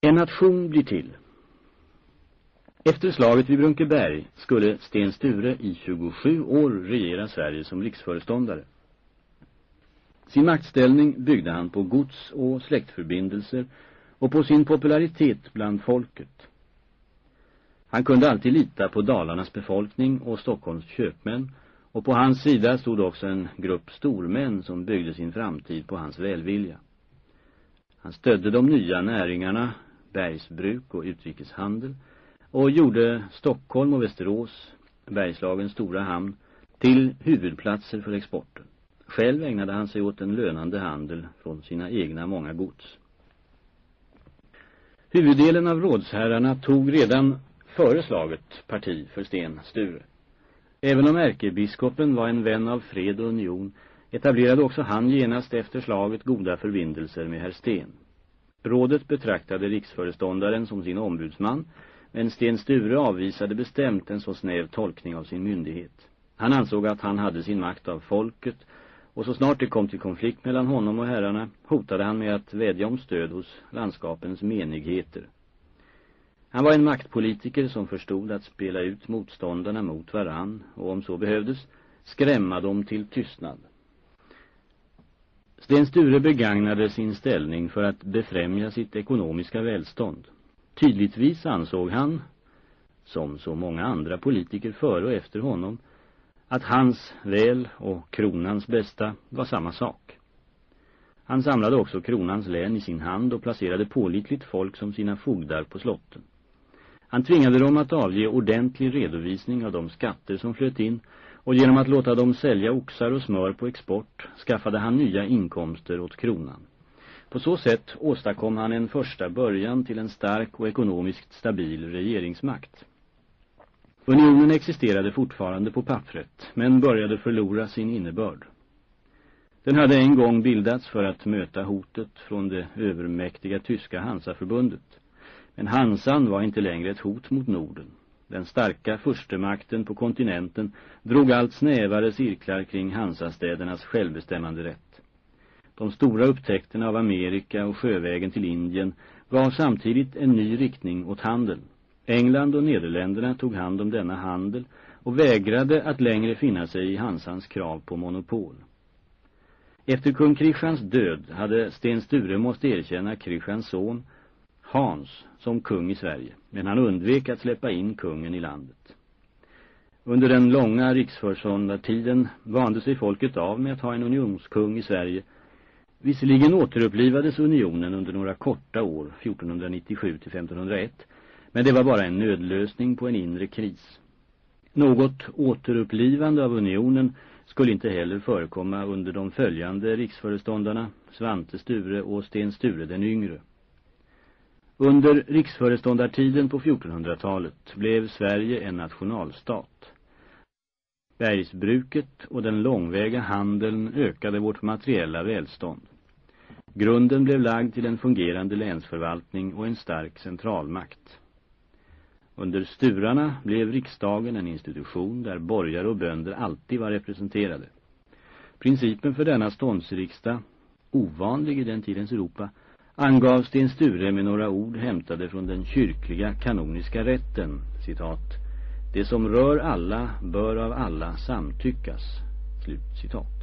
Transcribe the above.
En nation blir till. Efter slaget vid Brunkeberg skulle Sten Sture i 27 år regera Sverige som riksföreståndare. Sin maktställning byggde han på gods- och släktförbindelser och på sin popularitet bland folket. Han kunde alltid lita på Dalarnas befolkning och Stockholms köpmän och på hans sida stod också en grupp stormän som byggde sin framtid på hans välvilja. Han stödde de nya näringarna, bergsbruk och utrikeshandel och gjorde Stockholm och Västerås, Bergslagens stora hamn, till huvudplatser för exporten. Själv ägnade han sig åt en lönande handel från sina egna många gods. Huvuddelen av rådsherrarna tog redan före slaget parti för Sten Sture. Även om ärkebiskopen var en vän av fred och union etablerade också han genast efter slaget goda förbindelser med herr Sten. Rådet betraktade riksföreståndaren som sin ombudsman, men Sten Sture avvisade bestämt en så snäv tolkning av sin myndighet. Han ansåg att han hade sin makt av folket, och så snart det kom till konflikt mellan honom och herrarna hotade han med att vädja om stöd hos landskapens menigheter. Han var en maktpolitiker som förstod att spela ut motståndarna mot varann och om så behövdes skrämma dem till tystnad. Sten Sture begagnade sin ställning för att befrämja sitt ekonomiska välstånd. Tydligtvis ansåg han, som så många andra politiker före och efter honom, att hans väl och kronans bästa var samma sak. Han samlade också kronans län i sin hand och placerade pålitligt folk som sina fogdar på slotten. Han tvingade dem att avge ordentlig redovisning av de skatter som flöt in och genom att låta dem sälja oxar och smör på export skaffade han nya inkomster åt kronan. På så sätt åstadkom han en första början till en stark och ekonomiskt stabil regeringsmakt. Unionen existerade fortfarande på pappret, men började förlora sin innebörd. Den hade en gång bildats för att möta hotet från det övermäktiga tyska Hansaförbundet. Men Hansan var inte längre ett hot mot Norden. Den starka förstemakten på kontinenten drog allt snävare cirklar kring Hansastädernas självbestämmande rätt. De stora upptäckterna av Amerika och sjövägen till Indien gav samtidigt en ny riktning åt handeln. England och Nederländerna tog hand om denna handel och vägrade att längre finna sig i Hansans krav på monopol. Efter kung Kristians död hade Sten Sture måst erkänna Kristians son Hans som kung i Sverige, men han undvek att släppa in kungen i landet. Under den långa riksförsåndartiden vande sig folket av med att ha en unionskung i Sverige. Visserligen återupplivades unionen under några korta år, 1497 till 1501, men det var bara en nödlösning på en inre kris. Något återupplivande av unionen skulle inte heller förekomma under de följande riksföreståndarna, Svante Sture och Sten Sture den yngre. Under riksföreståndartiden på 1400-talet blev Sverige en nationalstat. Bergsbruket och den långväga handeln ökade vårt materiella välstånd. Grunden blev lagd till en fungerande länsförvaltning och en stark centralmakt. Under sturarna blev riksdagen en institution där borgare och bönder alltid var representerade. Principen för denna ståndsriksdag, ovanlig i den tidens Europa, angav Sten Sture med några ord hämtade från den kyrkliga kanoniska rätten, citat, Det som rör alla bör av alla samtyckas, slut citat.